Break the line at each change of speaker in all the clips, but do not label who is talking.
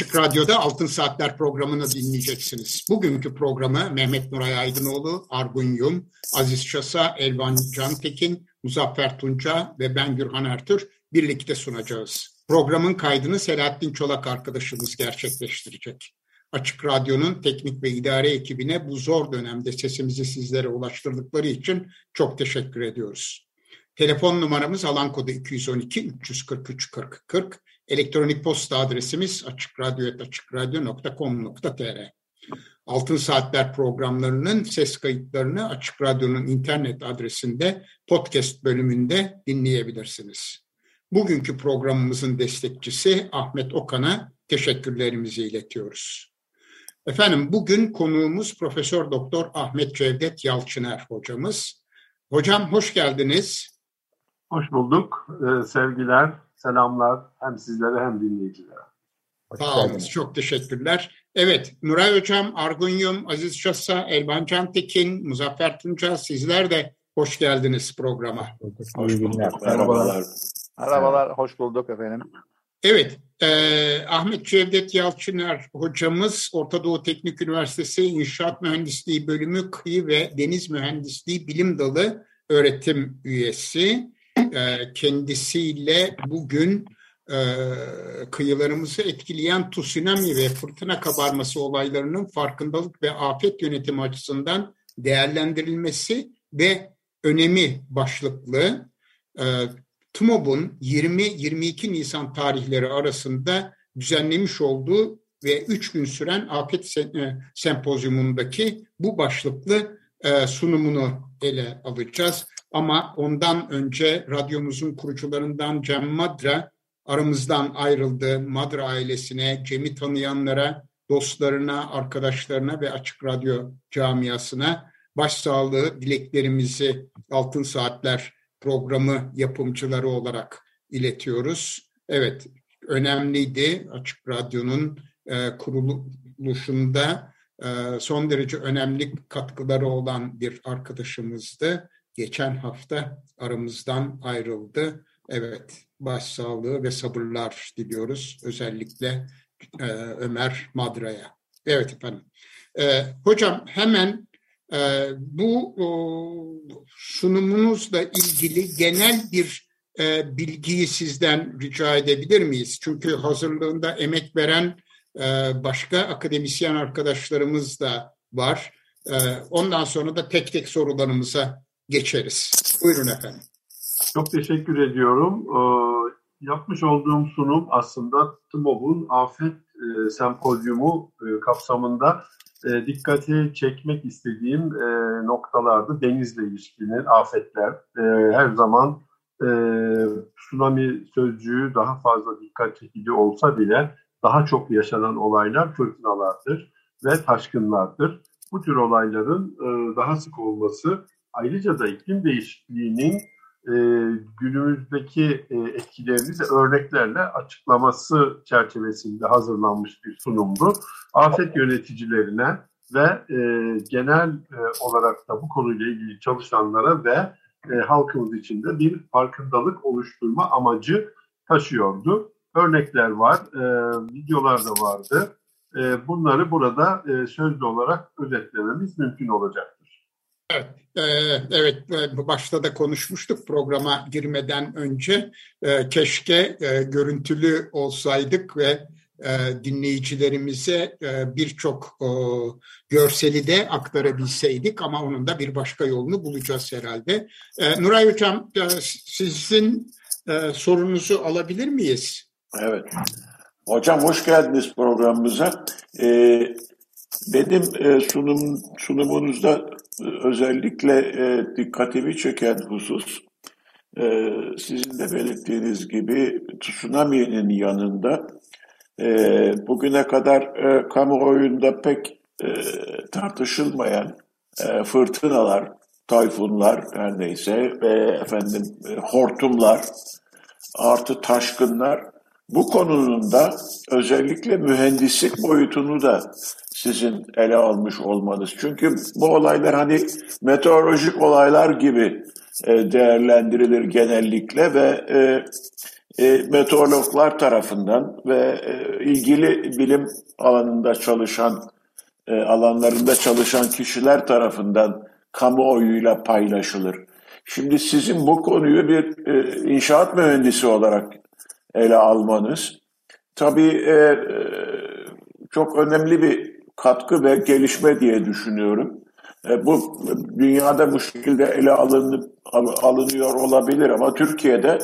Açık Radyo'da Altın Saatler programını dinleyeceksiniz. Bugünkü programı Mehmet Nuray Aydınoğlu, Argun Yum, Aziz Şasa, Elvan Cantekin, Muzaffer Tunca ve ben Gürhan Ertür birlikte sunacağız. Programın kaydını Selahattin Çolak arkadaşımız gerçekleştirecek. Açık Radyo'nun teknik ve idare ekibine bu zor dönemde sesimizi sizlere ulaştırdıkları için çok teşekkür ediyoruz. Telefon numaramız alan kodu 212 343 40 40. Elektronik posta adresimiz açıkradyo.com.tr Altın Saatler programlarının ses kayıtlarını Açık Radyo'nun internet adresinde podcast bölümünde dinleyebilirsiniz. Bugünkü programımızın destekçisi Ahmet Okan'a teşekkürlerimizi iletiyoruz. Efendim bugün konuğumuz Profesör Doktor Ahmet Cevdet Yalçıner hocamız. Hocam hoş geldiniz.
Hoş bulduk. Ee, sevgiler, selamlar hem sizlere hem dinleyicilere.
Sağ olun, çok teşekkürler. Evet, Nuray Hocam, Argunyum, Aziz Şassa, Elvan Cantekin, Muzaffer Tunca sizler de hoş geldiniz programa.
Hoş bulduk. Merhabalar. Merhabalar, hoş bulduk efendim.
Evet, e, Ahmet Cevdet Yalçıner hocamız Orta Doğu Teknik Üniversitesi İnşaat Mühendisliği Bölümü Kıyı ve Deniz Mühendisliği Bilim Dalı öğretim üyesi. E, kendisiyle bugün e, kıyılarımızı etkileyen tsunami ve fırtına kabarması olaylarının farkındalık ve afet yönetimi açısından değerlendirilmesi ve önemi başlıklı e, TMOB'un 20-22 Nisan tarihleri arasında düzenlemiş olduğu ve 3 gün süren afet sempozyumundaki bu başlıklı sunumunu ele alacağız. Ama ondan önce radyomuzun kurucularından Cem Madra aramızdan ayrıldı. Madra ailesine, Cem'i tanıyanlara, dostlarına, arkadaşlarına ve Açık Radyo camiasına başsağlığı dileklerimizi Altın Saatler programı yapımcıları olarak iletiyoruz. Evet, önemliydi Açık Radyo'nun e, kuruluşunda e, son derece önemli katkıları olan bir arkadaşımızdı geçen hafta aramızdan ayrıldı. Evet, başsağlığı ve sabırlar diliyoruz. Özellikle e, Ömer Madra'ya. Evet efendim. E, hocam hemen e, bu o, sunumunuzla ilgili genel bir e, bilgiyi sizden rica edebilir miyiz? Çünkü hazırlığında emek veren e, başka akademisyen arkadaşlarımız da var. E, ondan sonra da tek tek sorularımıza geçeriz. Buyurun efendim.
Çok teşekkür ediyorum. Ee, yapmış olduğum sunum aslında TMOB'un afet e, sempozyumu e, kapsamında e, dikkati çekmek istediğim e, noktalardı. Denizle ilişkili afetler. E, her zaman tsunami sözcüğü daha fazla dikkat çekici olsa bile daha çok yaşanan olaylar fırtınalardır ve taşkınlardır. Bu tür olayların daha sık olması Ayrıca da iklim değişikliğinin e, günümüzdeki e, etkilerini de örneklerle açıklaması çerçevesinde hazırlanmış bir sunumdu. Afet yöneticilerine ve e, genel e, olarak da bu konuyla ilgili çalışanlara ve e, halkımız için de bir farkındalık oluşturma amacı taşıyordu. Örnekler var, e, videolar da vardı. E, bunları burada e, sözlü olarak özetlememiz mümkün olacak.
Evet, e, evet başta da konuşmuştuk programa girmeden önce. E, keşke e, görüntülü olsaydık ve dinleyicilerimize birçok görseli de aktarabilseydik ama onun da bir başka yolunu bulacağız herhalde. Nuray Hocam sizin sorunuzu alabilir miyiz?
Evet. Hocam hoş geldiniz programımıza. Benim e, sunum sunumunuzda e, özellikle e, dikkatimi çeken husus e, sizin de belirttiğiniz gibi tsunami'nin yanında e, bugüne kadar e, kamuoyunda pek e, tartışılmayan e, fırtınalar, tayfunlar her neyse ve efendim e, hortumlar artı taşkınlar bu konunun da özellikle mühendislik boyutunu da sizin ele almış olmanız. Çünkü bu olaylar hani meteorolojik olaylar gibi e, değerlendirilir genellikle ve e, e, meteorologlar tarafından ve ilgili bilim alanında çalışan alanlarında çalışan kişiler tarafından kamuoyuyla paylaşılır. Şimdi sizin bu konuyu bir inşaat mühendisi olarak ele almanız tabii e, çok önemli bir katkı ve gelişme diye düşünüyorum. E, bu dünyada bu şekilde ele alınıp alınıyor olabilir ama Türkiye'de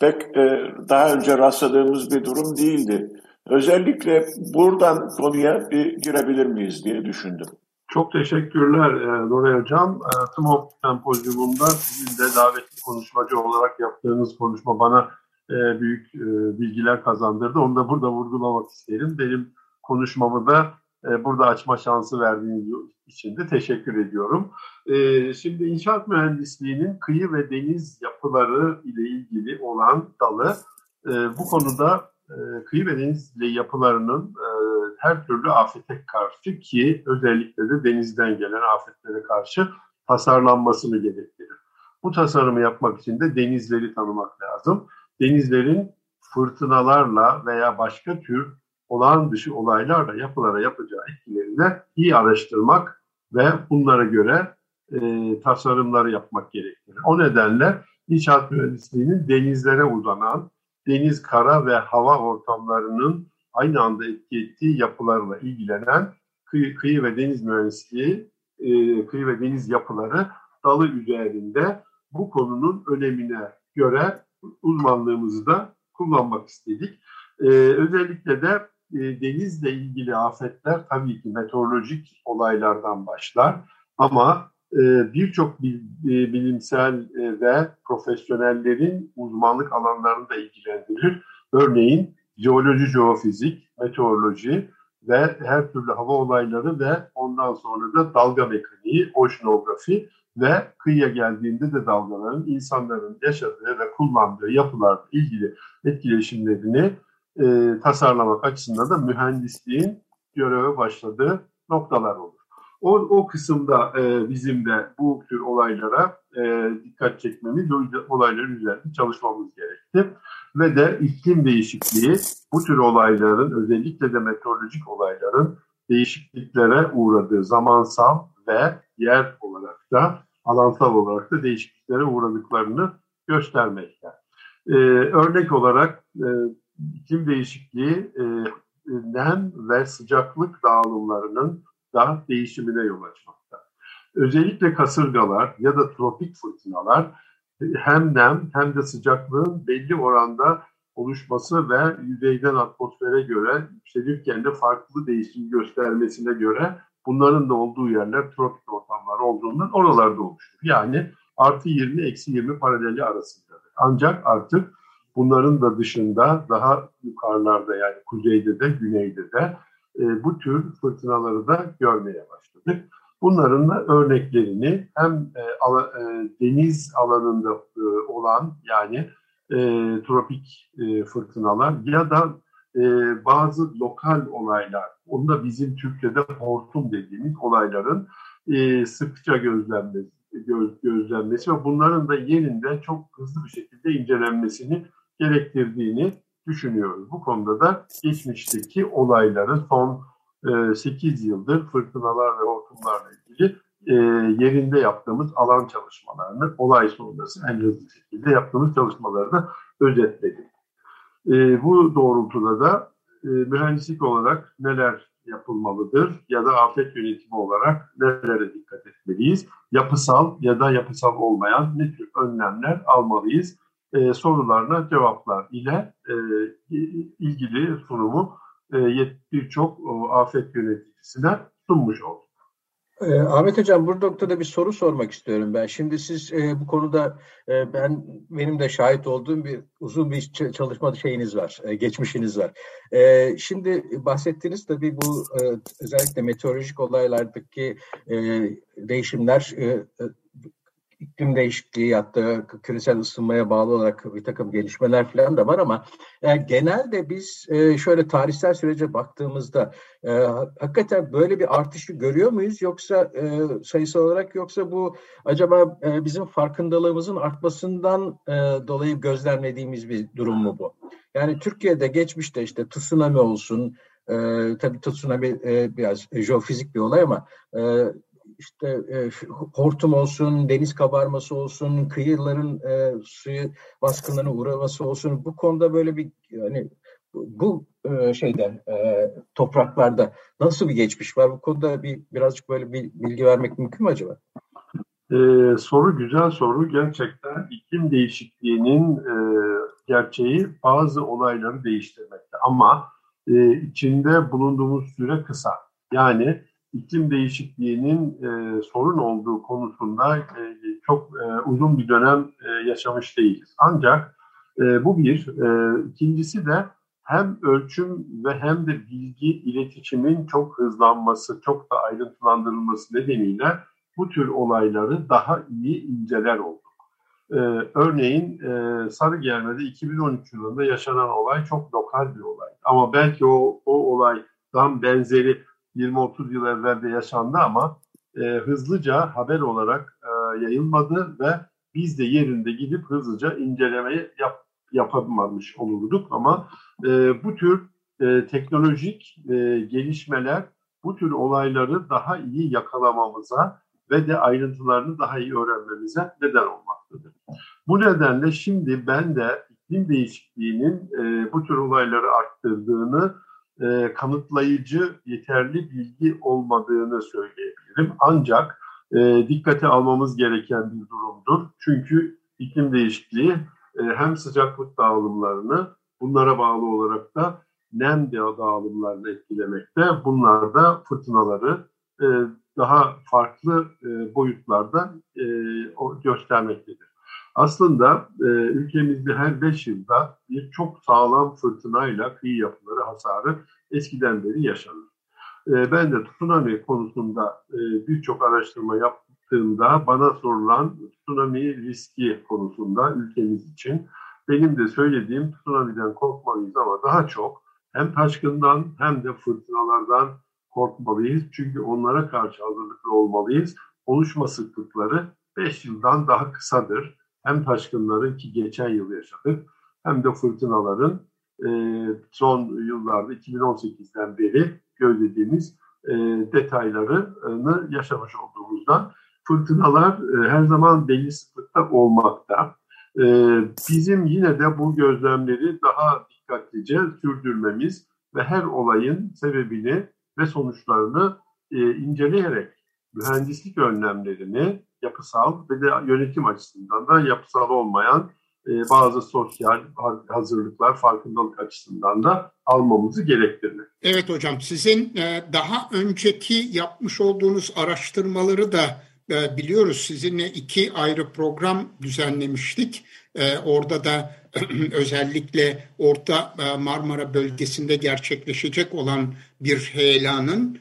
pek e, daha önce rastladığımız bir durum değildi. Özellikle buradan konuya bir girebilir miyiz diye düşündüm.
Çok teşekkürler Nuray Hocam. TMOP sempozyumunda sizin de davetli konuşmacı olarak yaptığınız konuşma bana e, büyük bilgiler kazandırdı. Onu da burada vurgulamak isterim. Benim konuşmamı da burada açma şansı verdiğiniz için de teşekkür ediyorum. E, şimdi inşaat mühendisliğinin kıyı ve deniz yapıları ile ilgili olan dalı e, bu konuda e, kıyı ve deniz yapılarının e, her türlü afete karşı ki özellikle de denizden gelen afetlere karşı tasarlanmasını gerektirir. Bu tasarımı yapmak için de denizleri tanımak lazım. Denizlerin fırtınalarla veya başka tür olağan dışı olaylarla yapılara yapacağı etkilerini iyi araştırmak ve bunlara göre e, tasarımları yapmak gerektirir. O nedenle inşaat mühendisliğinin denizlere uzanan, deniz, kara ve hava ortamlarının aynı anda etki ettiği yapılarla ilgilenen kıyı, kıyı ve deniz mühendisliği, e, kıyı ve deniz yapıları dalı üzerinde bu konunun önemine göre uzmanlığımızı da kullanmak istedik. E, özellikle de e, denizle ilgili afetler tabii ki meteorolojik olaylardan başlar ama e, birçok e, bilimsel ve profesyonellerin uzmanlık alanlarını da ilgilendirir. Örneğin jeoloji, jeofizik, meteoroloji ve her türlü hava olayları ve ondan sonra da dalga mekaniği, oşinografi ve kıyıya geldiğinde de dalgaların insanların yaşadığı ve kullandığı yapılarla ilgili etkileşimlerini e, tasarlamak açısından da mühendisliğin göreve başladığı noktalar olur. O, o kısımda e, bizim de bu tür olaylara e, dikkat çekmemiz, olaylar üzerinde çalışmamız gerekti. Ve de iklim değişikliği bu tür olayların özellikle de meteorolojik olayların değişikliklere uğradığı zamansal ve yer olarak da alansal olarak da değişikliklere uğradıklarını göstermekte. Ee, örnek olarak e, iklim değişikliği e, nem ve sıcaklık dağılımlarının da değişimine yol açmakta. Özellikle kasırgalar ya da tropik fırtınalar hem nem hem de sıcaklığın belli oranda oluşması ve yüzeyden atmosfere göre yükselirken de farklı değişim göstermesine göre bunların da olduğu yerler tropik ortamlar olduğundan oralarda oluşur. Yani artı 20 eksi 20 paraleli arasındadır. Ancak artık bunların da dışında daha yukarılarda yani kuzeyde de güneyde de e, bu tür fırtınaları da görmeye başladık. Bunların da örneklerini hem e, ala, e, deniz alanında e, olan yani e, tropik e, fırtınalar ya da e, bazı lokal olaylar, onu da bizim Türkçe'de hortum dediğimiz olayların e, sıkça gözlenmesi, göz, gözlenmesi ve bunların da yerinde çok hızlı bir şekilde incelenmesini gerektirdiğini düşünüyoruz. Bu konuda da geçmişteki olayları son e, 8 yıldır fırtınalar ve hortumlarla ilgili e, yerinde yaptığımız alan çalışmalarını olay sonrası en hızlı şekilde yaptığımız çalışmaları da özetledik. E, bu doğrultuda da e, mühendislik olarak neler yapılmalıdır ya da afet yönetimi olarak nelere dikkat etmeliyiz? Yapısal ya da yapısal olmayan ne tür önlemler almalıyız? E, sorularına cevaplar ile e, ilgili sunumu e, birçok afet yöneticisine sunmuş olduk.
E, Ahmet Hocam bu noktada bir soru sormak istiyorum ben. Şimdi siz e, bu konuda e, ben benim de şahit olduğum bir uzun bir çalışma şeyiniz var, e, geçmişiniz var. E, şimdi bahsettiğiniz tabii bu e, özellikle meteorolojik olaylardaki e, değişimler e, iklim değişikliği hatta küresel ısınmaya bağlı olarak bir takım gelişmeler falan da var ama e, genelde biz e, şöyle tarihsel sürece baktığımızda e, hakikaten böyle bir artışı görüyor muyuz yoksa e, sayısal olarak yoksa bu acaba bizim farkındalığımızın artmasından dolayı gözlemlediğimiz bir durum mu bu? Yani Türkiye'de geçmişte işte tsunami olsun, e, tabii tsunami e, biraz jeofizik bir olay ama e, işte e, hortum olsun, deniz kabarması olsun, kıyıların e, suyu baskınlarına uğraması olsun. Bu konuda böyle bir yani bu e, şeyden e, topraklarda nasıl bir geçmiş var? Bu konuda bir birazcık böyle bir bilgi vermek mümkün mü acaba?
Ee, soru güzel soru. Gerçekten iklim değişikliğinin e, gerçeği bazı olayları değiştirmekte. Ama e, içinde bulunduğumuz süre kısa. Yani iklim değişikliğinin e, sorun olduğu konusunda e, çok e, uzun bir dönem e, yaşamış değiliz. Ancak e, bu bir. E, ikincisi de hem ölçüm ve hem de bilgi iletişimin çok hızlanması, çok da ayrıntılandırılması nedeniyle bu tür olayları daha iyi inceler olduk. Ee, örneğin e, Sarıgerme'de 2013 yılında yaşanan olay çok lokal bir olay. Ama belki o, o olaydan benzeri 20-30 yıl evvel yaşandı ama e, hızlıca haber olarak e, yayılmadı ve biz de yerinde gidip hızlıca incelemeyi yap, yapamamış olurduk ama e, bu tür e, teknolojik e, gelişmeler bu tür olayları daha iyi yakalamamıza ve de ayrıntılarını daha iyi öğrenmemize neden olmaktadır. Bu nedenle şimdi ben de iklim değişikliğinin e, bu tür olayları arttırdığını e, kanıtlayıcı yeterli bilgi olmadığını söyleyebilirim. Ancak e, dikkate almamız gereken bir durumdur. Çünkü iklim değişikliği e, hem sıcaklık dağılımlarını bunlara bağlı olarak da nem dağılımlarını etkilemekte. Bunlar da fırtınaları e, daha farklı e, boyutlarda e, göstermektedir. Aslında e, ülkemizde her 5 yılda bir çok sağlam fırtınayla kıyı yapıları hasarı eskiden beri yaşanır. E, ben de tsunami konusunda e, birçok araştırma yaptığımda bana sorulan tsunami riski konusunda ülkemiz için benim de söylediğim tsunami'den korkmalıyız ama daha çok hem taşkından hem de fırtınalardan korkmalıyız. Çünkü onlara karşı hazırlıklı olmalıyız. Oluşma sıklıkları 5 yıldan daha kısadır hem taşkınları ki geçen yıl yaşadık hem de fırtınaların e, son yıllarda 2018'den beri gözlediğimiz e, detaylarını yaşamış olduğumuzdan fırtınalar e, her zaman belli sıklıkta olmakta. E, bizim yine de bu gözlemleri daha dikkatlice sürdürmemiz ve her olayın sebebini ve sonuçlarını e, inceleyerek mühendislik önlemlerini yapısal ve de yönetim açısından da yapısal olmayan e, bazı sosyal hazırlıklar, farkındalık açısından da almamızı gerektirir.
Evet hocam, sizin e, daha önceki yapmış olduğunuz araştırmaları da e, biliyoruz. Sizinle iki ayrı program düzenlemiştik. Orada da özellikle Orta Marmara bölgesinde gerçekleşecek olan bir heyelanın,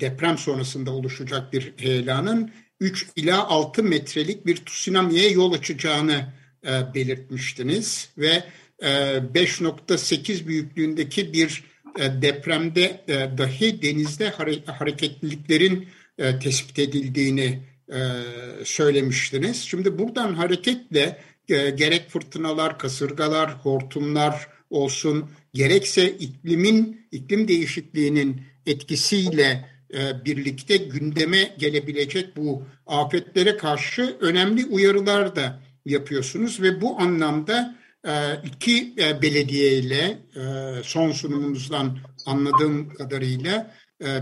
deprem sonrasında oluşacak bir heyelanın 3 ila 6 metrelik bir tsunami'ye yol açacağını e, belirtmiştiniz ve e, 5.8 büyüklüğündeki bir e, depremde e, dahi denizde hare hareketliliklerin e, tespit edildiğini e, söylemiştiniz. Şimdi buradan hareketle e, gerek fırtınalar, kasırgalar, hortumlar olsun, gerekse iklimin, iklim değişikliğinin etkisiyle e, birlikte gündeme gelebilecek bu afetlere karşı önemli uyarılar da yapıyorsunuz ve bu anlamda e, iki e, belediye ile son sunumunuzdan anladığım kadarıyla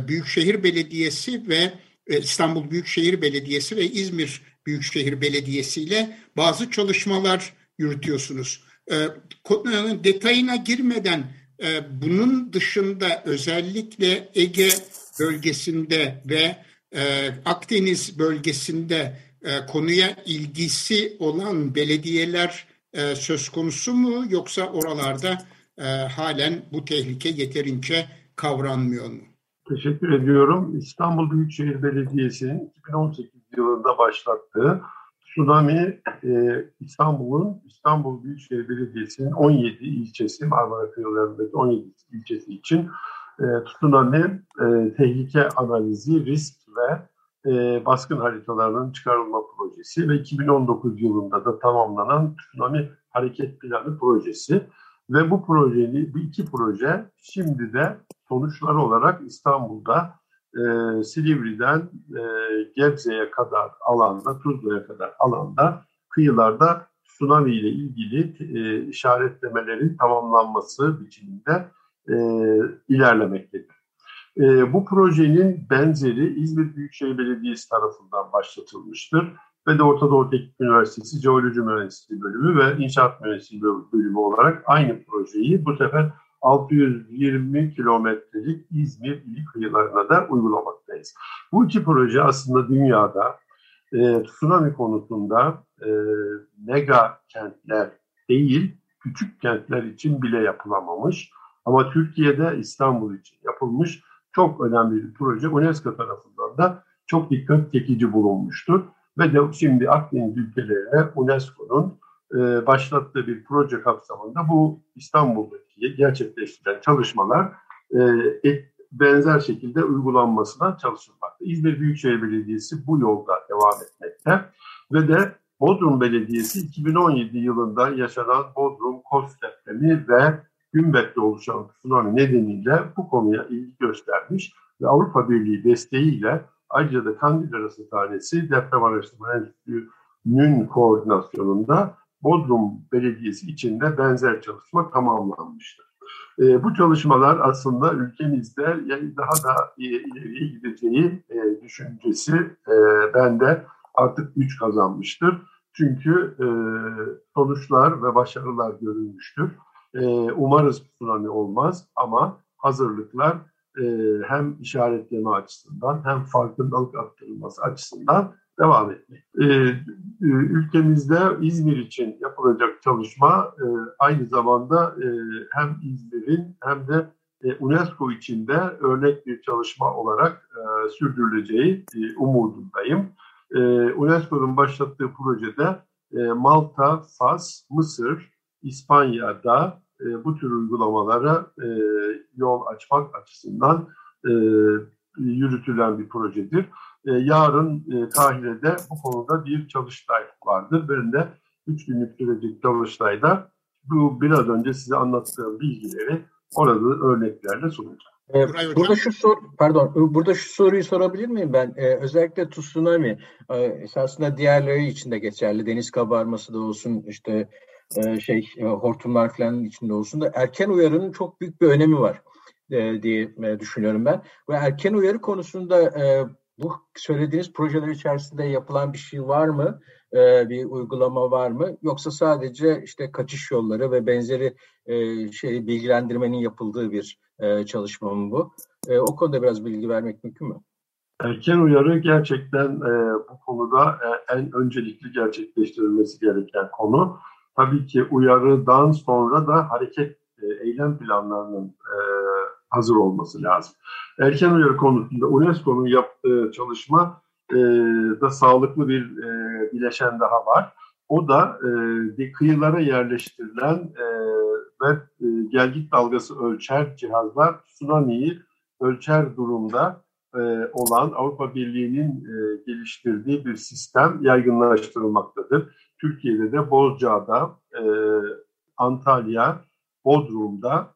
Büyükşehir Belediyesi ve İstanbul Büyükşehir Belediyesi ve İzmir Büyükşehir Belediyesi ile bazı çalışmalar yürütüyorsunuz. Detayına girmeden bunun dışında özellikle Ege bölgesinde ve e, Akdeniz bölgesinde e, konuya ilgisi olan belediyeler e, söz konusu mu yoksa oralarda e, halen bu tehlike yeterince kavranmıyor mu?
Teşekkür ediyorum. İstanbul Büyükşehir Belediyesi'nin 2018 yılında başlattığı tsunami İstanbul'un İstanbul Büyükşehir Belediyesi'nin 17 ilçesi Marmara Kıyılarındaki 17 ilçesi için tsunami tehlike analizi, risk ve e, baskın haritalarının çıkarılma projesi ve 2019 yılında da tamamlanan tsunami hareket planı projesi ve bu projeli bu iki proje şimdi de sonuçlar olarak İstanbul'da e, Silivri'den e, Gebze'ye kadar alanda, Tuzla'ya kadar alanda kıyılarda tsunami ile ilgili e, işaretlemelerin tamamlanması biçiminde e, ilerlemektedir. E, bu projenin benzeri İzmir Büyükşehir Belediyesi tarafından başlatılmıştır ve de Orta Doğu Teknik Üniversitesi Jeoloji Mühendisliği Bölümü ve İnşaat Mühendisliği Bölümü olarak aynı projeyi bu sefer 620 kilometrelik İzmir ili kıyılarına da uygulamaktayız. Bu iki proje aslında dünyada e, tsunami konusunda e, mega kentler değil, küçük kentler için bile yapılamamış. Ama Türkiye'de İstanbul için yapılmış çok önemli bir proje UNESCO tarafından da çok dikkat çekici bulunmuştur. Ve de şimdi Akdeniz ülkelerine UNESCO'nun e, başlattığı bir proje kapsamında bu İstanbul'daki gerçekleştirilen çalışmalar e, benzer şekilde uygulanmasına çalışılmakta. İzmir Büyükşehir Belediyesi bu yolda devam etmekte ve de Bodrum Belediyesi 2017 yılında yaşanan Bodrum Kos depremi ve Gümbet'te oluşan tsunami nedeniyle bu konuya ilgi göstermiş ve Avrupa Birliği desteğiyle ayrıca da Kandil Arasıthanesi Deprem Araştırma Enstitüsü'nün koordinasyonunda Bodrum Belediyesi içinde benzer çalışma tamamlanmıştır. E, bu çalışmalar aslında ülkemizde daha da ileriye gideceği e, düşüncesi e, bende artık güç kazanmıştır. Çünkü e, sonuçlar ve başarılar görülmüştür. E, umarız tsunami olmaz ama hazırlıklar e, hem işaretleme açısından hem farkındalık arttırılması açısından devam etmek. E, e, ülkemizde İzmir için yapılacak çalışma e, aynı zamanda hem İzmir'in hem de e, UNESCO içinde örnek bir çalışma olarak sürdürüleceği umudundayım. UNESCO'nun başlattığı projede Malta, Fas, Mısır, İspanya'da e, bu tür uygulamalara e, yol açmak açısından e, yürütülen bir projedir. E, yarın e, Kahire'de bu konuda bir çalıştay vardır. Ben de üç günlük sürecek çalıştayda bu biraz önce size anlattığım bilgileri orada örneklerle sunacağım.
Ee, burada şu sor, pardon, burada şu soruyu sorabilir miyim ben? Ee, özellikle tsunami, e, esasında diğerleri için de geçerli. Deniz kabarması da olsun, işte e, şey e, hortumlar falan içinde olsun da erken uyarının çok büyük bir önemi var e, diye düşünüyorum ben. Ve erken uyarı konusunda bu söylediğiniz projeler içerisinde yapılan bir şey var mı? Bir uygulama var mı? Yoksa sadece işte kaçış yolları ve benzeri şey bilgilendirmenin yapıldığı bir çalışma mı bu? O konuda biraz bilgi vermek mümkün mü?
Erken uyarı gerçekten bu konuda en öncelikli gerçekleştirilmesi gereken konu. Tabii ki uyarıdan sonra da hareket e, eylem planlarının e, hazır olması lazım. Erken uyarı konusunda UNESCO'nun yaptığı çalışma e, da sağlıklı bir bileşen daha var. O da e, kıyılara yerleştirilen ve gelgit dalgası ölçer cihazlar tsunami'yi ölçer durumda olan Avrupa Birliği'nin geliştirdiği bir sistem yaygınlaştırılmaktadır. Türkiye'de de Bozcaada, e, Antalya, Bodrum'da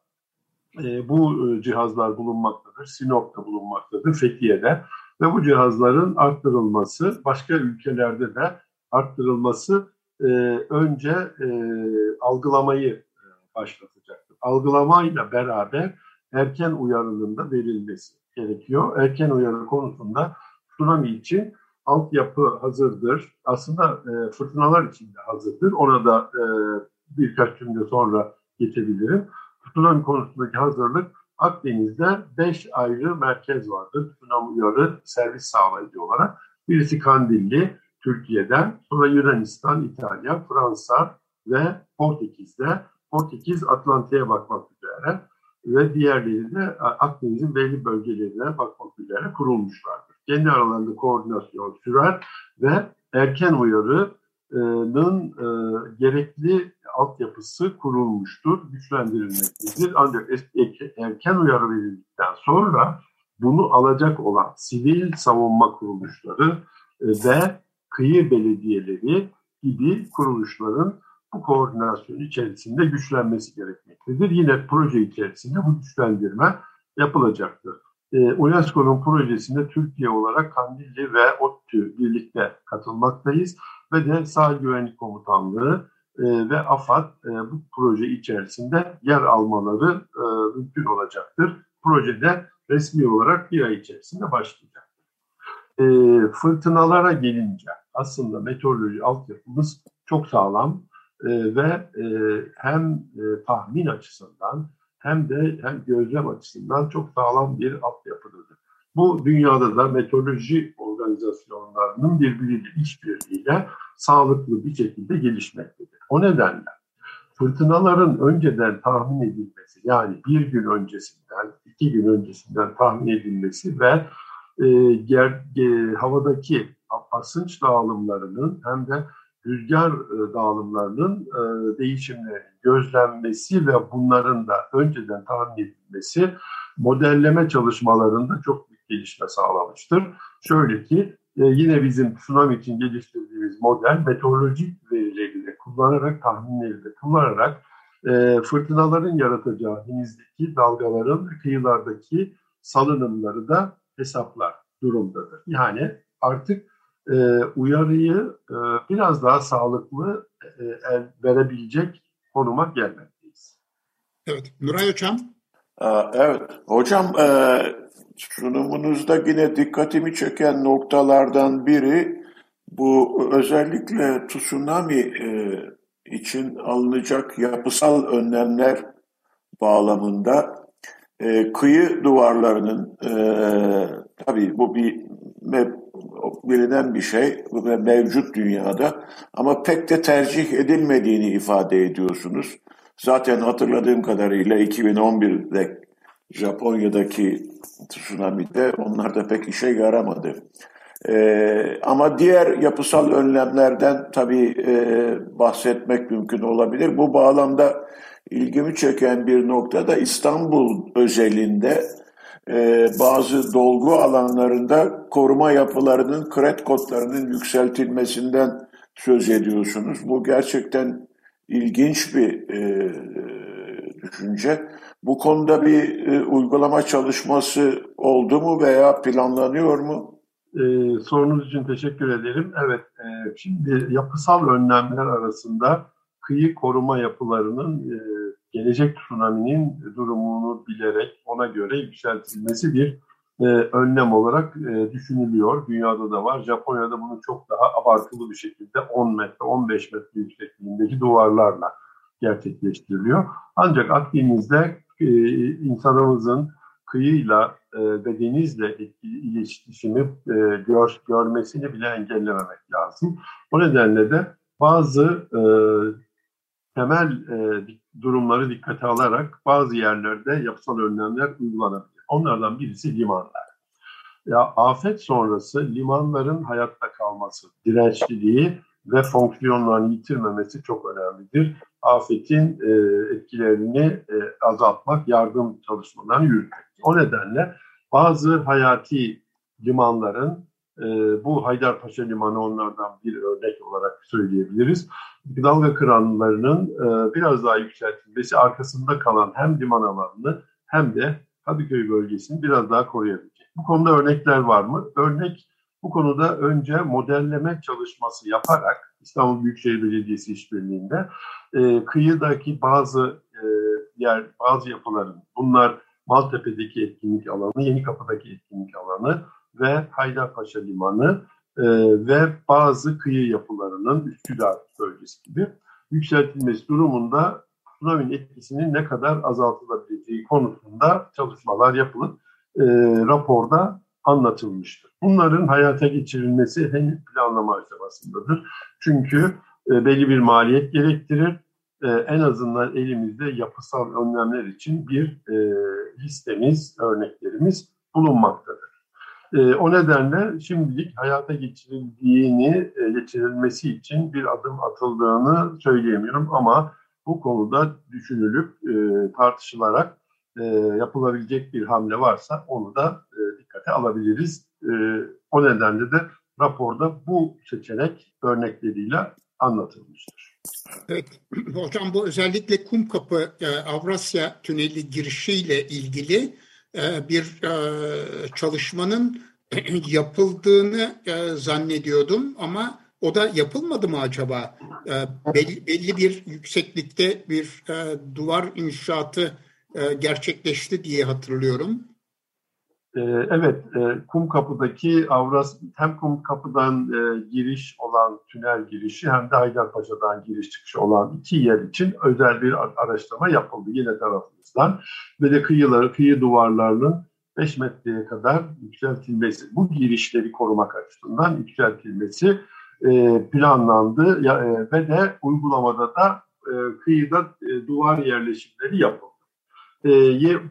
e, bu e, cihazlar bulunmaktadır. Sinop'ta bulunmaktadır, Fethiye'de. Ve bu cihazların arttırılması, başka ülkelerde de arttırılması e, önce e, algılamayı e, başlatacaktır. Algılamayla beraber erken uyarının da verilmesi gerekiyor. Erken uyarı konusunda tsunami için altyapı hazırdır. Aslında e, fırtınalar için de hazırdır. Ona da e, birkaç cümle sonra geçebilirim. Tsunami konusundaki hazırlık Akdeniz'de beş ayrı merkez vardır. Tsunami uyarı servis sağlayıcı olarak. Birisi Kandilli, Türkiye'den, sonra Yunanistan, İtalya, Fransa ve Portekiz'de. Portekiz Atlantik'e bakmak üzere ve diğerleri de Akdeniz'in belli bölgelerine bakmak üzere kurulmuşlardır. Kendi aralarında koordinasyon sürer ve erken uyarının e, gerekli altyapısı kurulmuştur, güçlendirilmektedir. Ancak erken uyarı verildikten sonra bunu alacak olan sivil savunma kuruluşları e, ve kıyı belediyeleri gibi kuruluşların bu koordinasyon içerisinde güçlenmesi gerekmektedir. Yine proje içerisinde bu güçlendirme yapılacaktır. E, UNESCO'nun projesinde Türkiye olarak Kandilli ve ODTÜ birlikte katılmaktayız ve de Sahil Güvenlik Komutanlığı e, ve AFAD e, bu proje içerisinde yer almaları e, mümkün olacaktır. Projede resmi olarak bir ay içerisinde başlayacak. E, fırtınalara gelince aslında meteoroloji altyapımız çok sağlam e, ve e, hem e, tahmin açısından hem de hem gözlem açısından çok sağlam bir altyapıdır. Bu dünyada da meteoroloji organizasyonlarının birbiriyle işbirliğiyle sağlıklı bir şekilde gelişmektedir. O nedenle fırtınaların önceden tahmin edilmesi yani bir gün öncesinden, iki gün öncesinden tahmin edilmesi ve e, ger, e, havadaki basınç dağılımlarının hem de rüzgar e, dağılımlarının e, değişimleri gözlenmesi ve bunların da önceden tahmin edilmesi modelleme çalışmalarında çok büyük gelişme sağlamıştır. Şöyle ki e, yine bizim tsunami için geliştirdiğimiz model meteorolojik verileri de kullanarak, tahminleri de kullanarak fırtınaların yaratacağı denizdeki dalgaların kıyılardaki salınımları da hesaplar durumdadır. Yani artık e, uyarıyı e, biraz daha sağlıklı e, el verebilecek konuma gelmekteyiz.
Evet, Nuray Hocam.
Evet, hocam e, sunumunuzda yine dikkatimi çeken noktalardan biri bu özellikle tsunami e, için alınacak yapısal önlemler bağlamında e, kıyı duvarlarının e, tabii bu bir bilinen bir şey ve mevcut dünyada ama pek de tercih edilmediğini ifade ediyorsunuz. Zaten hatırladığım kadarıyla 2011'de Japonya'daki tsunami'de onlar da pek işe yaramadı. Ee, ama diğer yapısal önlemlerden tabii e, bahsetmek mümkün olabilir. Bu bağlamda ilgimi çeken bir nokta da İstanbul özelinde e, bazı dolgu alanlarında koruma yapılarının kret kodlarının yükseltilmesinden söz ediyorsunuz. Bu gerçekten ilginç bir e, düşünce. Bu konuda bir e, uygulama çalışması oldu mu veya planlanıyor mu?
Ee, sorunuz için teşekkür ederim. Evet, e, şimdi yapısal önlemler arasında kıyı koruma yapılarının e, gelecek tsunami'nin durumunu bilerek ona göre yükseltilmesi bir e, önlem olarak e, düşünülüyor. Dünyada da var. Japonya'da bunu çok daha abartılı bir şekilde 10 metre, 15 metre yüksekliğindeki duvarlarla gerçekleştiriliyor. Ancak Akdeniz'de e, insanımızın kıyıyla e, ve denizle iletişimi e, gör, görmesini bile engellememek lazım. O nedenle de bazı e, temel e, durumları dikkate alarak bazı yerlerde yapısal önlemler uygulanabilir. Onlardan birisi limanlar. Ya afet sonrası limanların hayatta kalması, dirençliliği ve fonksiyonlarını yitirmemesi çok önemlidir. Afetin e, etkilerini e, azaltmak, yardım çalışmalarını yürütmek. O nedenle bazı hayati limanların e, bu Haydarpaşa Limanı onlardan bir örnek olarak söyleyebiliriz. Dalga kıranlarının e, biraz daha yükseltilmesi arkasında kalan hem liman alanını hem de Kadıköy bölgesini biraz daha koruyabilecek. Bu konuda örnekler var mı? Örnek bu konuda önce modelleme çalışması yaparak İstanbul Büyükşehir Belediyesi işbirliğinde e, kıyıdaki bazı e, yer, bazı yapıların bunlar Maltepe'deki etkinlik alanı, Yeni Kapı'daki etkinlik alanı ve Haydarpaşa Limanı e, ve bazı kıyı yapılarının Üsküdar bölgesi gibi yükseltilmesi durumunda tsunami'nin etkisinin ne kadar azaltılabileceği konusunda çalışmalar yapılıp e, raporda anlatılmıştır. Bunların hayata geçirilmesi henüz planlama aşamasındadır. Çünkü e, belli bir maliyet gerektirir. E, en azından elimizde yapısal önlemler için bir e, listemiz, örneklerimiz bulunmaktadır. E, o nedenle şimdilik hayata geçirildiğini, e, geçirilmesi için bir adım atıldığını söyleyemiyorum ama bu konuda düşünülüp e, tartışılarak e, yapılabilecek bir hamle varsa onu da e, dikkate alabiliriz. E, o nedenle de raporda bu seçenek örnekleriyle anlatılmıştır.
Evet, hocam bu özellikle Kumkapı e, Avrasya Tüneli girişiyle ilgili bir e, çalışmanın yapıldığını e, zannediyordum ama o da yapılmadı mı acaba? E, belli, bir yükseklikte bir e, duvar inşaatı e, gerçekleşti diye hatırlıyorum.
E, evet, e, Kumkapı'daki Avras hem Kumkapı'dan e, giriş olan tünel girişi hem de Haydarpaşa'dan giriş çıkışı olan iki yer için özel bir araştırma yapıldı yine tarafımızdan. Ve de kıyıları, kıyı duvarlarının 5 metreye kadar yükseltilmesi, bu girişleri korumak açısından yükseltilmesi e, planlandı e, ve de uygulamada da e, kıyıda duvar yerleşimleri yapıldı.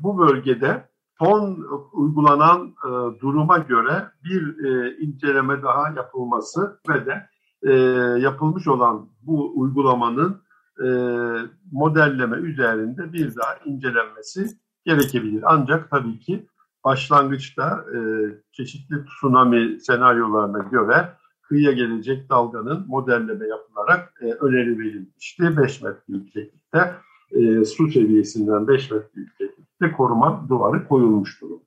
Bu bölgede son uygulanan e, duruma göre bir e, inceleme daha yapılması ve de e, yapılmış olan bu uygulamanın e, modelleme üzerinde bir daha incelenmesi gerekebilir. Ancak tabii ki başlangıçta e, çeşitli tsunami senaryolarına göre kıyıya gelecek dalganın modelleme yapılarak e, öneri verilmişti. 5 metre yükseklikte e, su seviyesinden 5 metre yükseklikte koruma duvarı koyulmuş durumda.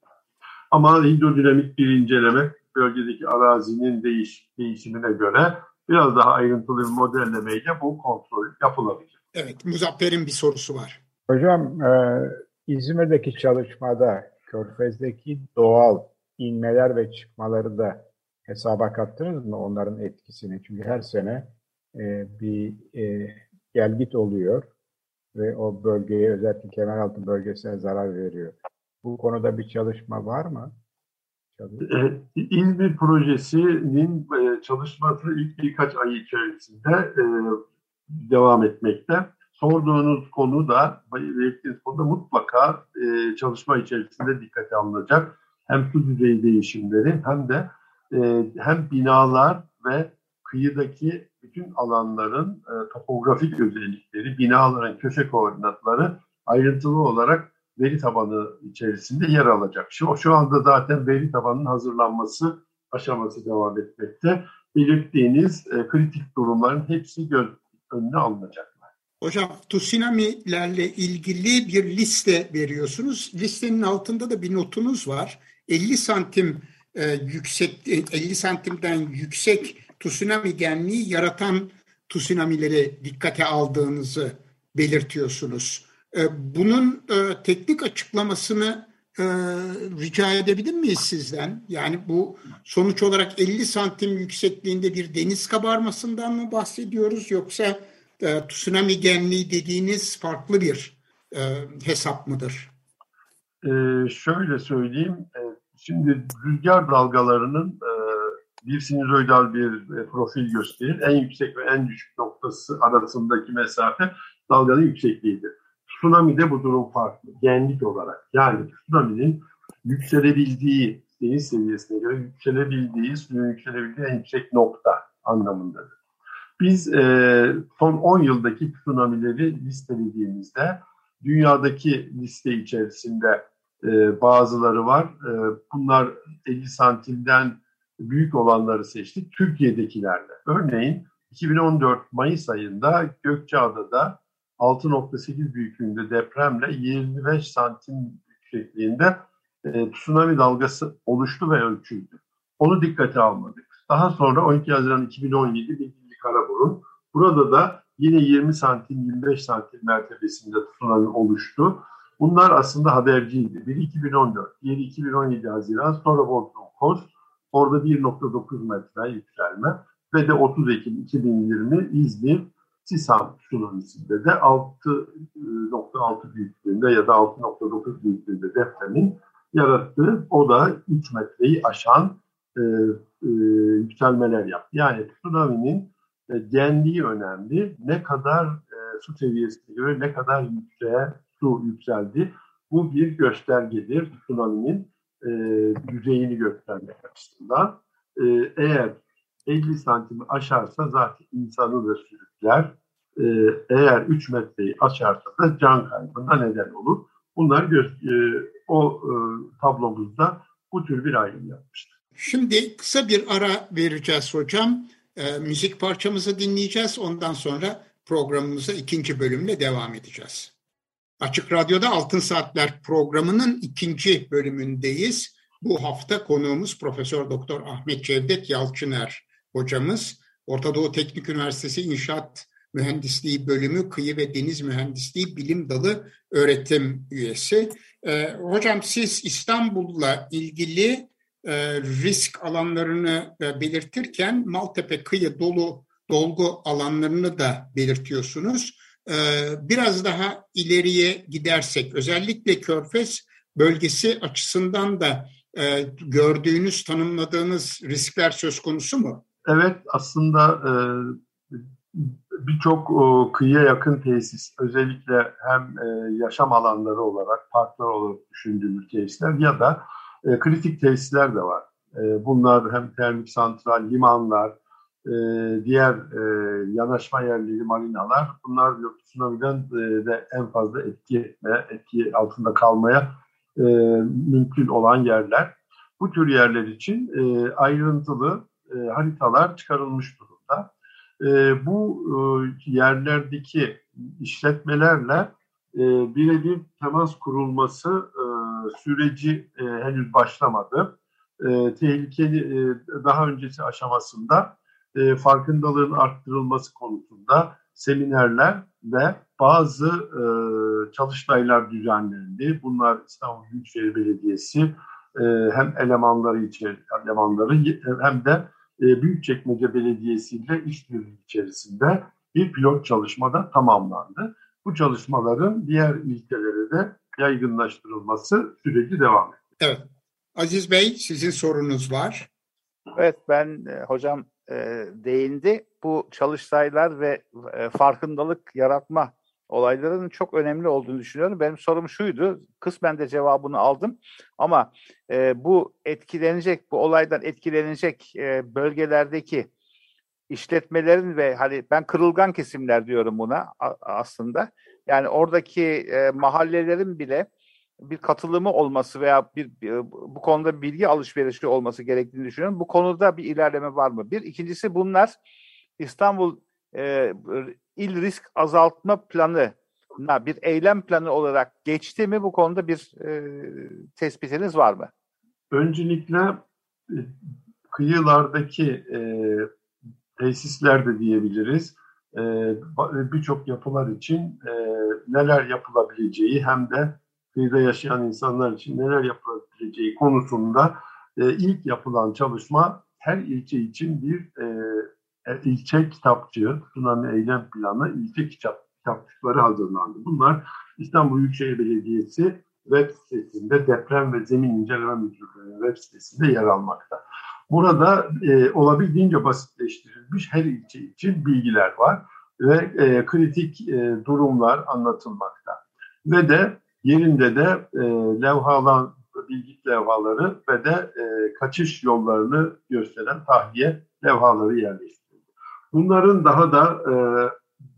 Ama hidrodinamik bir inceleme bölgedeki arazinin değiş, değişimine göre biraz daha ayrıntılı bir modellemeyle bu kontrol yapılabilir.
Evet, Muzaffer'in bir sorusu var.
Hocam, e, İzmir'deki çalışmada Körfez'deki doğal inmeler ve çıkmaları da hesaba kattınız mı onların etkisini? Çünkü her sene e, bir e, gelgit oluyor ve o bölgeye özellikle Kemeraltı bölgesine zarar veriyor. Bu konuda bir çalışma var mı?
Ee, İzmir projesinin e, çalışması ilk birkaç ay içerisinde e, devam etmekte. Sorduğunuz konu da, belirttiğiniz konu da mutlaka e, çalışma içerisinde dikkate alınacak. Hem su düzeyi değişimleri hem de hem binalar ve kıyıdaki bütün alanların e, topografik özellikleri, binaların köşe koordinatları ayrıntılı olarak veri tabanı içerisinde yer alacak. Şu, şu anda zaten veri tabanının hazırlanması aşaması devam etmekte. Belirttiğiniz e, kritik durumların hepsi göz önüne alınacaklar.
Hocam tsunami'lerle ilgili bir liste veriyorsunuz. Listenin altında da bir notunuz var. 50 santim e, yüksek 50 santimden yüksek tsunami genliği yaratan tsunamileri dikkate aldığınızı belirtiyorsunuz. E, bunun e, teknik açıklamasını e, rica edebilir miyiz sizden? Yani bu sonuç olarak 50 santim yüksekliğinde bir deniz kabarmasından mı bahsediyoruz yoksa tsunami genliği dediğiniz farklı bir hesap mıdır?
Ee, şöyle söyleyeyim, şimdi rüzgar dalgalarının bir sinüzoidal bir e, profil gösterir. En yüksek ve en düşük noktası arasındaki mesafe dalganın yüksekliğidir. Tsunami'de bu durum farklı. Genlik olarak. Yani tsunami'nin yükselebildiği, deniz seviyesine göre yükselebildiği, suyun yükselebildiği en yüksek nokta anlamındadır. Biz e, son 10 yıldaki tsunamileri listelediğimizde dünyadaki liste içerisinde e, bazıları var. E, bunlar 50 santimden büyük olanları seçtik. Türkiye'dekilerle. Örneğin 2014 Mayıs ayında Gökçeada'da 6.8 büyüklüğünde depremle 25 santim yüksekliğinde e, tsunami dalgası oluştu ve ölçüldü. Onu dikkate almadık. Daha sonra 12 Haziran 2017 Bilgili Karaburun. Burada da yine 20 santim 25 santim mertebesinde tsunami oluştu. Bunlar aslında haberciydi. Biri 2014, diğeri 2017 Haziran, sonra Bodrum Kos, Orada 1.9 metre yükselme ve de 30 Ekim 2020 İzmir Sisam tsunamisinde de 6.6 büyüklüğünde ya da 6.9 büyüklüğünde depremin yarattığı o da 3 metreyi aşan e, e, yükselmeler yaptı. Yani tsunami'nin e, genliği önemli. Ne kadar e, su seviyesine göre ne kadar yükseğe su yükseldi. Bu bir göstergedir tsunami'nin e, düzeyini göstermek açısından. E, eğer 50 santimi aşarsa zaten insanı da sürükler. E, eğer 3 metreyi aşarsa da can kaybına neden olur. Bunlar gö- e, o e, tablomuzda bu tür bir ayrım yapmıştır.
Şimdi kısa bir ara vereceğiz hocam. E, müzik parçamızı dinleyeceğiz. Ondan sonra programımıza ikinci bölümle devam edeceğiz. Açık Radyo'da Altın Saatler programının ikinci bölümündeyiz. Bu hafta konuğumuz Profesör Doktor Ahmet Cevdet Yalçıner hocamız. Orta Doğu Teknik Üniversitesi İnşaat Mühendisliği Bölümü Kıyı ve Deniz Mühendisliği Bilim Dalı öğretim üyesi. Ee, hocam siz İstanbul'la ilgili e, risk alanlarını e, belirtirken Maltepe kıyı dolu dolgu alanlarını da belirtiyorsunuz. E, biraz daha ileriye gidersek özellikle Körfez bölgesi açısından da e, gördüğünüz, tanımladığınız riskler söz konusu mu?
Evet aslında e, birçok kıyıya yakın tesis özellikle hem e, yaşam alanları olarak parklar olarak düşündüğümüz tesisler ya da kritik tesisler de var. Bunlar hem termik santral, limanlar, e, diğer e, yanaşma yerleri, marinalar bunlar tsunami'den e, de en fazla etki ve etki altında kalmaya e, mümkün olan yerler. Bu tür yerler için e, ayrıntılı e, haritalar çıkarılmış durumda. E, bu e, yerlerdeki işletmelerle e, birebir temas kurulması e, süreci e, henüz başlamadı. E, tehlikeli e, daha öncesi aşamasında e, farkındalığın arttırılması konusunda seminerler ve bazı e, çalıştaylar düzenlendi. Bunlar İstanbul Büyükşehir Belediyesi e, hem elemanları için elemanları hem de e, Büyükçekmece Belediyesi ile işbirliği içerisinde bir pilot çalışmada tamamlandı. Bu çalışmaların diğer ilkelere de yaygınlaştırılması süreci devam ediyor.
Evet. Aziz Bey sizin sorunuz var.
Evet ben e, hocam e, değindi. Bu çalıştaylar ve e, farkındalık yaratma olaylarının çok önemli olduğunu düşünüyorum. Benim sorum şuydu, kısmen de cevabını aldım ama e, bu etkilenecek, bu olaydan etkilenecek e, bölgelerdeki işletmelerin ve hani ben kırılgan kesimler diyorum buna aslında. Yani oradaki e, mahallelerin bile bir katılımı olması veya bir, bir bu konuda bilgi alışverişi olması gerektiğini düşünüyorum. Bu konuda bir ilerleme var mı? Bir ikincisi bunlar İstanbul e, il risk azaltma planı bir eylem planı olarak geçti mi bu konuda bir e, tespitiniz var mı?
Öncelikle e, kıyılardaki e, tesisler de diyebiliriz. E, Birçok yapılar için e, neler yapılabileceği hem de kıyıda yaşayan insanlar için neler yapılabileceği konusunda e, ilk yapılan çalışma her ilçe için bir e, e ilçe kitapçığı, tsunami eylem planı ilçe kitap, kitapçıkları hazırlandı. Bunlar İstanbul Büyükşehir Belediyesi web sitesinde deprem ve zemin inceleme müdürlüğü'nün web sitesinde yer almakta. Burada e, olabildiğince basitleştirilmiş her ilçe için bilgiler var ve e, kritik e, durumlar anlatılmakta. Ve de yerinde de e, levhalan, bilgi levhaları ve de e, kaçış yollarını gösteren tahliye levhaları yerleştirildi. Bunların daha da e,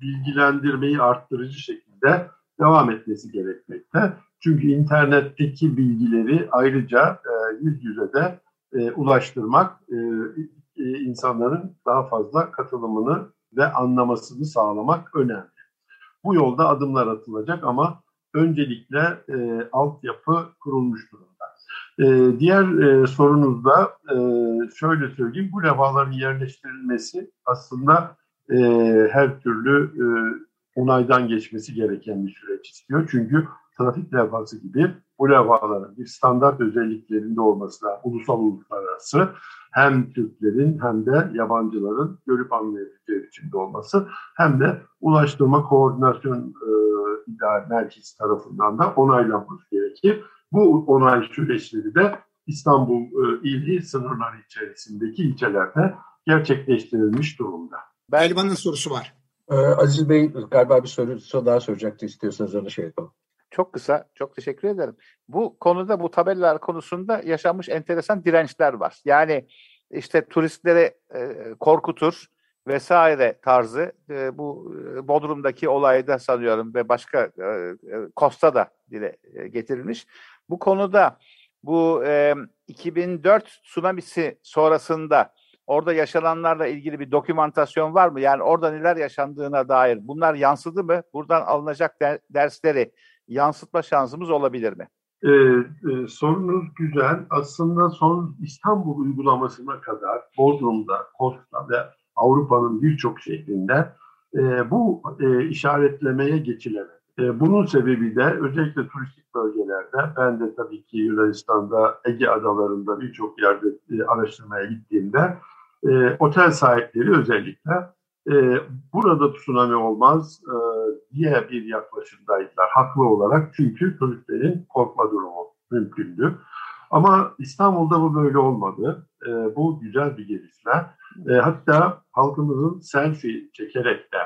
bilgilendirmeyi arttırıcı şekilde devam etmesi gerekmekte. Çünkü internetteki bilgileri ayrıca e, yüz yüze de e, ulaştırmak e, e, insanların daha fazla katılımını ve anlamasını sağlamak önemli. Bu yolda adımlar atılacak ama öncelikle e, altyapı kurulmuş durumda. E, diğer e, sorunuzda e, şöyle söyleyeyim, bu levhaların yerleştirilmesi aslında e, her türlü e, onaydan geçmesi gereken bir süreç istiyor. Çünkü trafik levhası gibi bu levhaların bir standart özelliklerinde olması lazım, ulusal uluslararası. hem Türklerin hem de yabancıların görüp anlayabileceği biçimde olması hem de Ulaştırma Koordinasyon e, İdare Merkezi tarafından da onaylanması gerekir. Bu onay süreçleri de İstanbul e, ili sınırları içerisindeki ilçelerde gerçekleştirilmiş durumda.
Elvan'ın sorusu var.
Ee, Aziz Bey galiba bir soru daha soracaktı istiyorsanız onu şey yapalım.
Çok kısa, çok teşekkür ederim. Bu konuda, bu tabelalar konusunda yaşanmış enteresan dirençler var. Yani işte turistleri e, korkutur vesaire tarzı e, bu e, Bodrum'daki olayda sanıyorum ve başka e, e, Costa dile e, getirilmiş. Bu konuda bu e, 2004 tsunamisi sonrasında orada yaşananlarla ilgili bir dokümantasyon var mı? Yani orada neler yaşandığına dair bunlar yansıdı mı? Buradan alınacak der, dersleri yansıtma şansımız olabilir mi?
Ee, e, sorunuz güzel. Aslında son İstanbul uygulamasına kadar Bodrum'da, Kosta ve Avrupa'nın birçok şehrinde e, bu e, işaretlemeye geçilemedi. E, bunun sebebi de özellikle turistik bölgelerde, ben de tabii ki Yunanistan'da, Ege adalarında birçok yerde e, araştırmaya gittiğimde e, otel sahipleri özellikle e, burada tsunami olmaz e, diye bir yaklaşımdaydılar haklı olarak çünkü turistlerin korkma durumu mümkündü. Ama İstanbul'da bu böyle olmadı. E, bu güzel bir gelişme. E, hatta halkımızın selfie çekerek de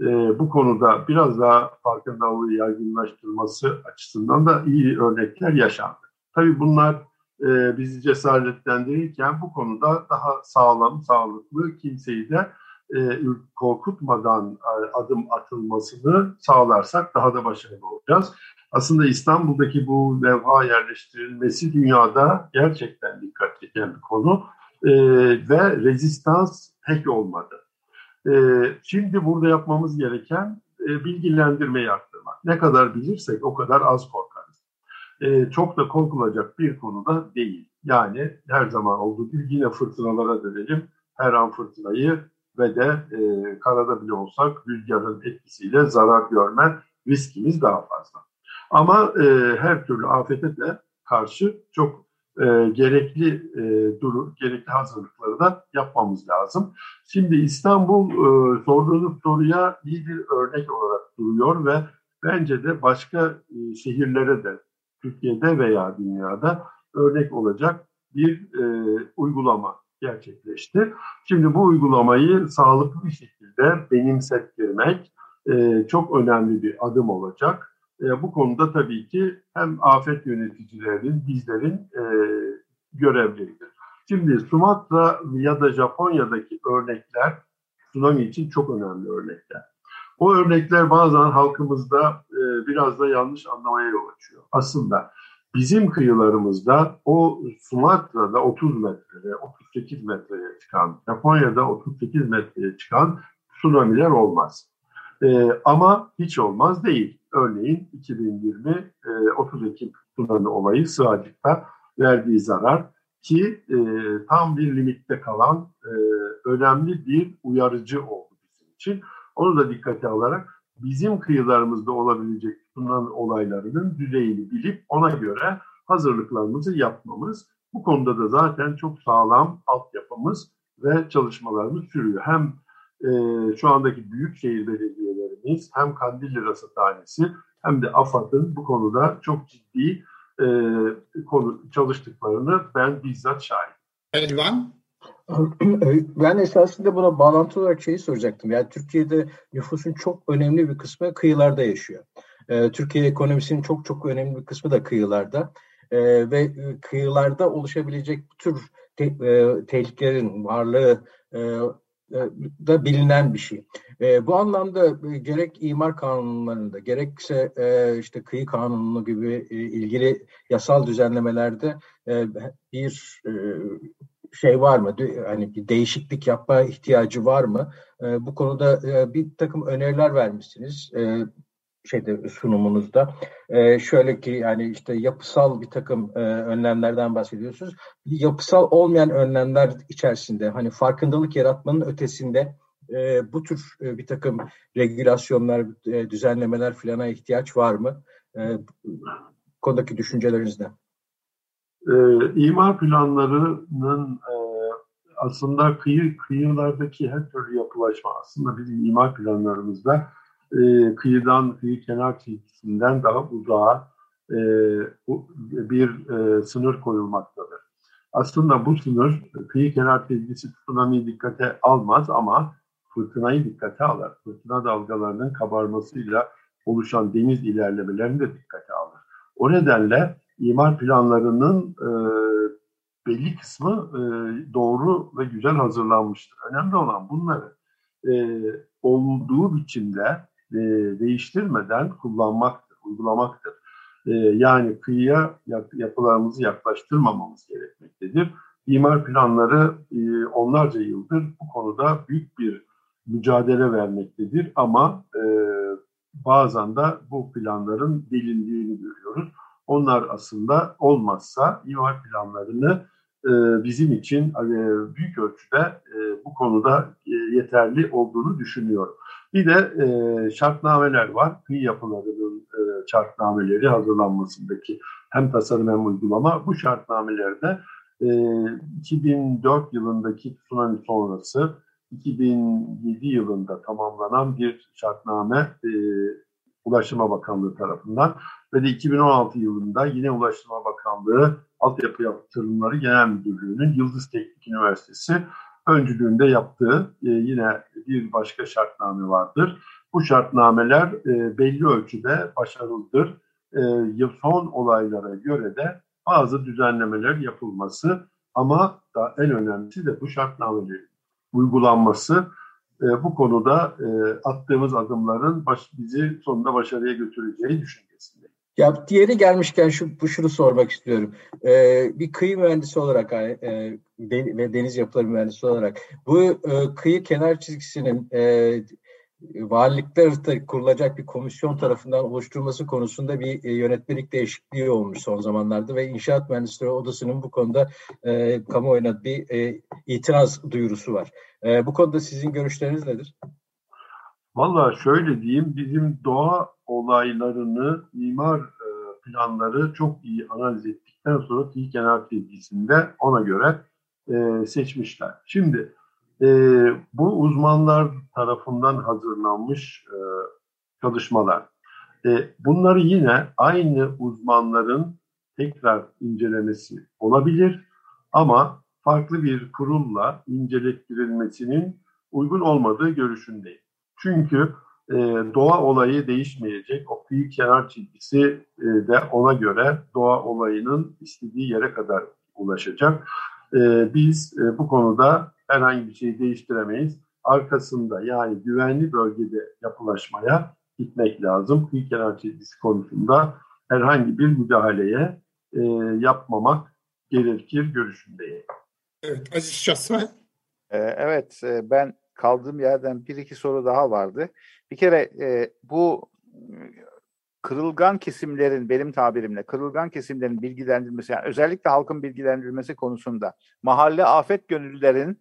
e, bu konuda biraz daha farkındalığı yaygınlaştırması açısından da iyi örnekler yaşandı. Tabii bunlar e, bizi cesaretlendirirken bu konuda daha sağlam, sağlıklı kimseyi de e, korkutmadan e, adım atılmasını sağlarsak daha da başarılı olacağız. Aslında İstanbul'daki bu levha yerleştirilmesi dünyada gerçekten dikkat çeken bir konu e, ve rezistans pek olmadı. E, şimdi burada yapmamız gereken e, bilgilendirmeyi arttırmak. Ne kadar bilirsek o kadar az korkarız. E, çok da korkulacak bir konuda değil. Yani her zaman olduğu gibi yine fırtınalara dönelim. Her an fırtınayı ve de e, karada bile olsak rüzgarın etkisiyle zarar görme riskimiz daha fazla. Ama e, her türlü afete de karşı çok e, gerekli e, duru, gerekli hazırlıkları da yapmamız lazım. Şimdi İstanbul e, sorduğunuz soruya iyi bir örnek olarak duruyor ve bence de başka e, şehirlere de Türkiye'de veya dünyada örnek olacak bir e, uygulama gerçekleşti. Şimdi bu uygulamayı sağlıklı bir şekilde benimsettirmek e, çok önemli bir adım olacak. E, bu konuda tabii ki hem afet yöneticilerinin, bizlerin e, görevleridir. Şimdi Sumatra ya da Japonya'daki örnekler tsunami için çok önemli örnekler. O örnekler bazen halkımızda e, biraz da yanlış anlamaya yol açıyor. Aslında Bizim kıyılarımızda o Sumatra'da 30 metreye, 38 metreye çıkan, Japonya'da 38 metreye çıkan tsunami'ler olmaz. Ee, ama hiç olmaz değil. Örneğin 2020 e, 30 Ekim tsunami olayı Sığacık'ta verdiği zarar ki e, tam bir limitte kalan e, önemli bir uyarıcı oldu bizim için. Onu da dikkate alarak bizim kıyılarımızda olabilecek tsunami olaylarının düzeyini bilip ona göre hazırlıklarımızı yapmamız. Bu konuda da zaten çok sağlam altyapımız ve çalışmalarımız sürüyor. Hem e, şu andaki büyükşehir belediyelerimiz hem Kandilli Rasathanesi hem de AFAD'ın bu konuda çok ciddi e, konu çalıştıklarını ben bizzat şahit.
Elvan?
Ben esasında buna bağlantı olarak şeyi soracaktım. Yani Türkiye'de nüfusun çok önemli bir kısmı kıyılarda yaşıyor. Ee, Türkiye ekonomisinin çok çok önemli bir kısmı da kıyılarda. Ee, ve kıyılarda oluşabilecek bu tür te, e, tehlikelerin varlığı e, e, da bilinen bir şey. E, bu anlamda e, gerek imar kanunlarında gerekse e, işte kıyı kanunu gibi e, ilgili yasal düzenlemelerde e, bir e, şey var mı? Hani bir değişiklik yapma ihtiyacı var mı? E, bu konuda e, bir takım öneriler vermişsiniz. E, şeyde sunumunuzda. E, şöyle ki yani işte yapısal bir takım e, önlemlerden bahsediyorsunuz. Yapısal olmayan önlemler içerisinde hani farkındalık yaratmanın ötesinde e, bu tür e, bir takım regülasyonlar, e, düzenlemeler filana ihtiyaç var mı? E, konudaki düşünceleriniz?
E, imar planlarının e, aslında kıyı kıyılardaki her türlü yapılaşma aslında bizim imar planlarımızda e, kıyıdan, kıyı kenar çizgisinden daha uzağa e, bir e, sınır koyulmaktadır. Aslında bu sınır kıyı kenar çizgisi tsunami dikkate almaz ama fırtınayı dikkate alır. Fırtına dalgalarının kabarmasıyla oluşan deniz ilerlemelerini de dikkate alır. O nedenle imar planlarının belli kısmı doğru ve güzel hazırlanmıştır. Önemli olan bunları olduğu biçimde e, değiştirmeden kullanmaktır, uygulamaktır. E, yani kıyıya yapılarımızı yaklaştırmamamız gerekmektedir. İmar planları e, onlarca yıldır bu konuda büyük bir mücadele vermektedir ama e, bazen de bu planların delindiğini görüyoruz. Onlar aslında olmazsa imar planlarını bizim için e, büyük ölçüde e, bu konuda e, yeterli olduğunu düşünüyorum. Bir de e, şartnameler var. Kıyı yapılarının e, şartnameleri hazırlanmasındaki hem tasarım hem uygulama. Bu şartnamelerde e, 2004 yılındaki tsunami sonrası 2007 yılında tamamlanan bir şartname e, Ulaştırma Bakanlığı tarafından ve de 2016 yılında yine Ulaştırma Bakanlığı Altyapı Yatırımları Genel Müdürlüğü'nün Yıldız Teknik Üniversitesi öncülüğünde yaptığı e, yine bir başka şartname vardır. Bu şartnameler e, belli ölçüde başarılıdır. E, son olaylara göre de bazı düzenlemeler yapılması ama da en önemlisi de bu şartnamelerin uygulanması e, bu konuda e, attığımız adımların baş, bizi sonunda başarıya götüreceği düşüncesindeyim.
Ya diğeri gelmişken şu bu şunu sormak istiyorum. Ee, bir kıyı mühendisi olarak e, ve deniz yapıları mühendisi olarak bu e, kıyı kenar çizgisinin e, valilikler kurulacak bir komisyon tarafından oluşturulması konusunda bir e, yönetmelik değişikliği olmuş son zamanlarda ve İnşaat Mühendisleri Odası'nın bu konuda e, kamuoyuna bir e, itiraz duyurusu var. E, bu konuda sizin görüşleriniz nedir?
Valla şöyle diyeyim, bizim doğa olaylarını, mimar e, planları çok iyi analiz ettikten sonra kıyı kenar çizgisinde ona göre e, seçmişler. Şimdi e, bu uzmanlar tarafından hazırlanmış e, çalışmalar. E, bunları yine aynı uzmanların tekrar incelemesi olabilir ama farklı bir kurulla incelettirilmesinin uygun olmadığı görüşündeyim. Çünkü e, doğa olayı değişmeyecek. O kıyı kenar çizgisi e, de ona göre doğa olayının istediği yere kadar ulaşacak. E, biz e, bu konuda herhangi bir şey değiştiremeyiz. Arkasında yani güvenli bölgede yapılaşmaya gitmek lazım. Kıyı kenar çizgisi konusunda herhangi bir müdahaleye e, yapmamak gerekir görüşündeyim.
Evet, Aziz Şasma.
Ee, evet, e, ben kaldığım yerden bir iki soru daha vardı. Bir kere e, bu kırılgan kesimlerin benim tabirimle kırılgan kesimlerin bilgilendirilmesi yani özellikle halkın bilgilendirilmesi konusunda mahalle afet gönüllülerin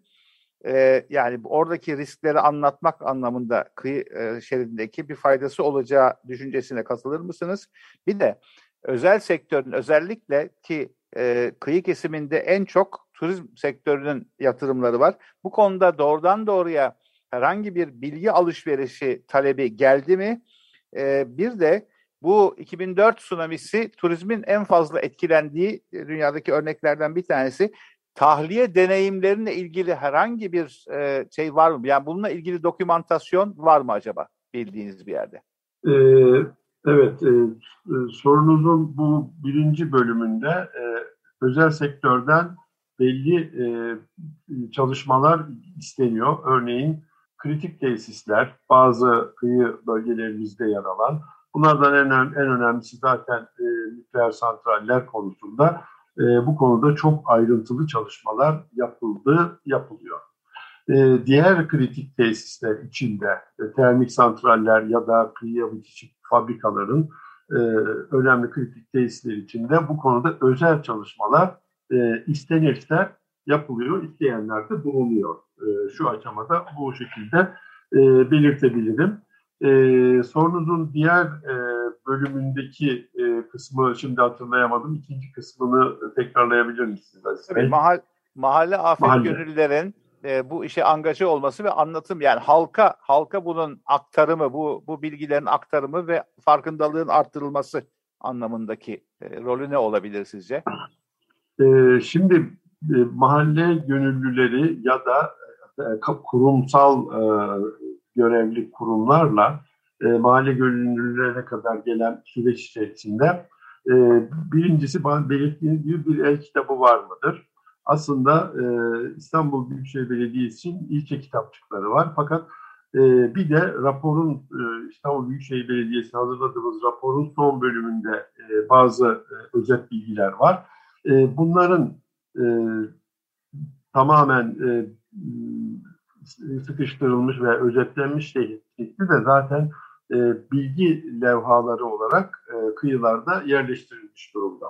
e, yani oradaki riskleri anlatmak anlamında kıyı e, şeridindeki bir faydası olacağı düşüncesine katılır mısınız? Bir de özel sektörün özellikle ki e, kıyı kesiminde en çok turizm sektörünün yatırımları var. Bu konuda doğrudan doğruya herhangi bir bilgi alışverişi talebi geldi mi? E, bir de bu 2004 tsunamisi turizmin en fazla etkilendiği dünyadaki örneklerden bir tanesi tahliye deneyimlerine ilgili herhangi bir e, şey var mı? Yani bununla ilgili dokümantasyon var mı acaba bildiğiniz bir yerde?
Ee, evet, e, sorunuzun bu birinci bölümünde e, özel sektörden belli e, çalışmalar isteniyor. Örneğin kritik tesisler, bazı kıyı bölgelerimizde yer alan, bunlardan en, en önemlisi zaten e, nükleer santraller konusunda e, bu konuda çok ayrıntılı çalışmalar yapıldı, yapılıyor. E, diğer kritik tesisler içinde e, termik santraller ya da kıyıya bitişik fabrikaların e, önemli kritik tesisler içinde bu konuda özel çalışmalar e, istenirse yapılıyor, isteyenler de bulunuyor. E, şu aşamada bu şekilde e, belirtebilirim. E, sorunuzun diğer e, bölümündeki e, kısmı şimdi hatırlayamadım. İkinci kısmını tekrarlayabilir misiniz
Tabii mahal, mahalle afet mahalle. gönüllülerin e, bu işe angaje olması ve anlatım yani halka halka bunun aktarımı bu bu bilgilerin aktarımı ve farkındalığın arttırılması anlamındaki e, rolü ne olabilir sizce?
E, şimdi e, mahalle gönüllüleri ya da e, kurumsal e, görevli kurumlarla mahalle gönüllülerine kadar gelen süreç içerisinde e, birincisi belirttiğiniz gibi bir el kitabı var mıdır? Aslında İstanbul Büyükşehir Belediyesi'nin ilçe kitapçıkları var. Fakat bir de raporun İstanbul Büyükşehir Belediyesi hazırladığımız raporun son bölümünde bazı özet bilgiler var. E, bunların e, tamamen e, sıkıştırılmış ve özetlenmiş şekli de zaten e, bilgi levhaları olarak e, kıyılarda yerleştirilmiş durumda.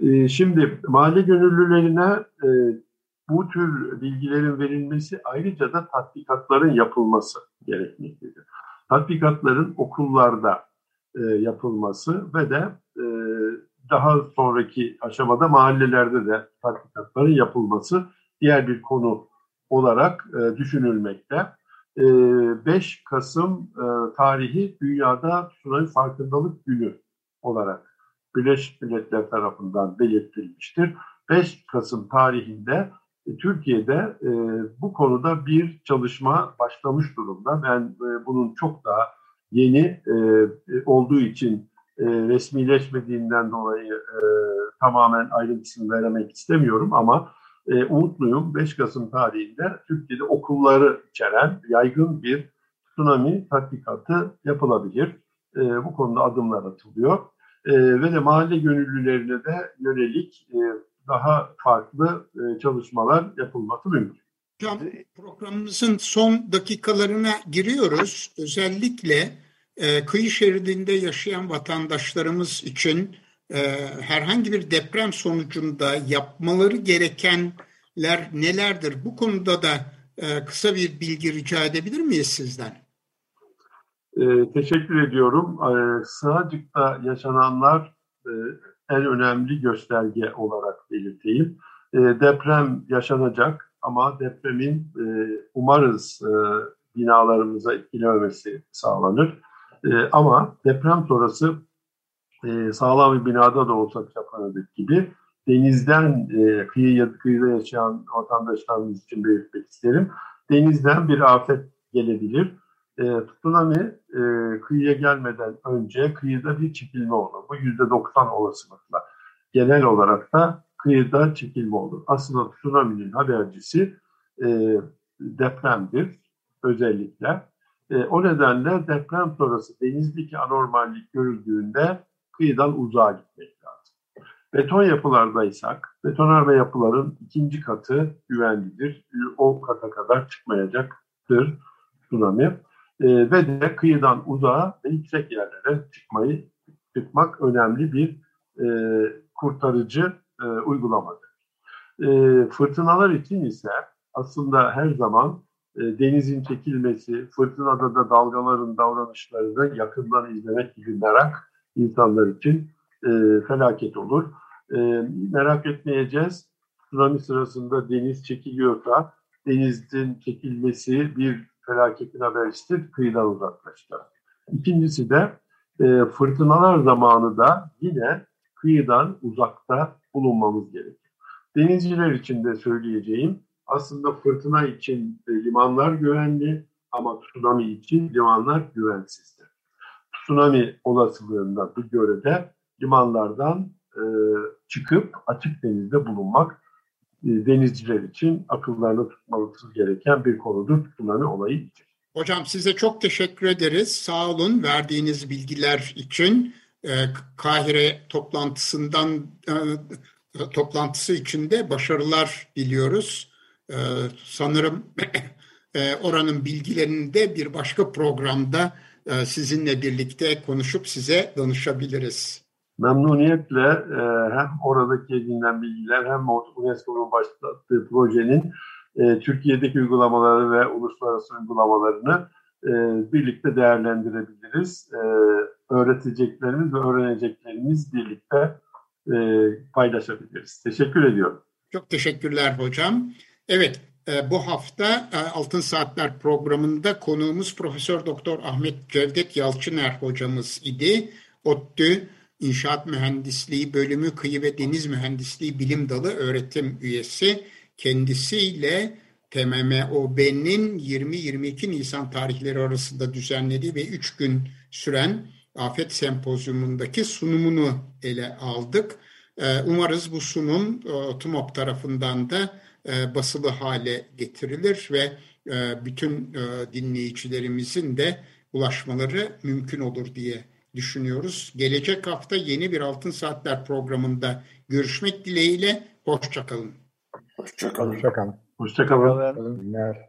E, şimdi mahalle gönüllülerine e, bu tür bilgilerin verilmesi ayrıca da tatbikatların yapılması gerekmektedir. Tatbikatların okullarda e, yapılması ve de e, daha sonraki aşamada mahallelerde de tatbikatların yapılması diğer bir konu olarak e, düşünülmekte. 5 e, Kasım e, tarihi dünyada tsunami farkındalık günü olarak Birleşmiş Milletler tarafından belirtilmiştir. 5 Kasım tarihinde e, Türkiye'de bu konuda bir çalışma başlamış durumda. Ben bunun çok daha yeni olduğu için resmileşmediğinden dolayı tamamen ayrıntısını vermek istemiyorum ama e, umutluyum 5 Kasım tarihinde Türkiye'de okulları içeren yaygın bir tsunami tatbikatı yapılabilir. E, bu konuda adımlar atılıyor. E, ve de mahalle gönüllülerine de yönelik e, daha farklı e, çalışmalar yapılması mümkün.
Hocam programımızın son dakikalarına giriyoruz. Özellikle e, kıyı şeridinde yaşayan vatandaşlarımız için e, herhangi bir deprem sonucunda yapmaları gerekenler nelerdir? Bu konuda da e, kısa bir bilgi rica edebilir miyiz sizden?
E, teşekkür ediyorum. E, Sığacık'ta yaşananlar e, en önemli gösterge olarak belirteyim. E, deprem yaşanacak ama depremin e, umarız e, binalarımıza etkilememesi sağlanır. E, ama deprem sonrası e, sağlam bir binada da olsa yapanadık gibi denizden e, kıyıya, kıyıda yaşayan vatandaşlarımız için belirtmek isterim. Denizden bir afet gelebilir. E, tsunami e, kıyıya gelmeden önce kıyıda bir çekilme olur. Bu yüzde 90 olasılıkla. Genel olarak da kıyıda çekilme olur. Aslında tsunami'nin habercisi e, depremdir özellikle. E, o nedenle deprem sonrası denizdeki anormallik görüldüğünde kıyıdan uzağa gitmek lazım. Beton yapılardaysak, betonarme yapıların ikinci katı güvenlidir. O kata kadar çıkmayacaktır tsunami. E, ve de kıyıdan uzağa ve yüksek yerlere çıkmayı çıkmak önemli bir e, kurtarıcı e, uygulamadır. E, fırtınalar için ise aslında her zaman denizin çekilmesi, fırtınada da dalgaların davranışlarını yakından izlemek gibi merak insanlar için e, felaket olur. E, merak etmeyeceğiz. Tsunami sırasında deniz çekiliyorsa denizin çekilmesi bir felaketin habercisidir. Kıyıdan uzaklaştı. İkincisi de e, fırtınalar zamanı da yine kıyıdan uzakta bulunmamız gerekir. Denizciler için de söyleyeceğim aslında fırtına için limanlar güvenli ama tsunami için limanlar güvensiz tsunami olasılığında bu görede limanlardan e, çıkıp açık denizde bulunmak e, denizciler için akıllarını tutmalısı gereken bir konudur tsunami olayı için.
Hocam size çok teşekkür ederiz. Sağ olun verdiğiniz bilgiler için. E, Kahire toplantısından e, toplantısı için de başarılar diliyoruz. E, sanırım e, oranın bilgilerini de bir başka programda e, sizinle birlikte konuşup size danışabiliriz.
Memnuniyetle e, hem oradaki edinilen bilgiler hem UNESCO'nun başlattığı projenin e, Türkiye'deki uygulamaları ve uluslararası uygulamalarını birlikte değerlendirebiliriz. Öğreteceklerimiz ve öğreneceklerimiz birlikte paylaşabiliriz. Teşekkür ediyorum.
Çok teşekkürler hocam. Evet, e, bu hafta e, Altın Saatler programında konuğumuz Profesör Doktor Ahmet Cevdet Yalçıner hocamız idi. ODTÜ İnşaat Mühendisliği Bölümü Kıyı ve Deniz Mühendisliği Bilim Dalı öğretim üyesi. Kendisiyle TMMOB'nin 20-22 Nisan tarihleri arasında düzenlediği ve 3 gün süren Afet Sempozyumundaki sunumunu ele aldık. Ee, umarız bu sunum e, TUMOP tarafından da e, basılı hale getirilir ve e, bütün dinleyicilerimizin de ulaşmaları mümkün olur diye düşünüyoruz. Gelecek hafta yeni bir Altın Saatler programında görüşmek dileğiyle. Hoşçakalın.
Hoşçakalın.
Hoşçakalın.
Hoşçakalın.
Hoşçakalın.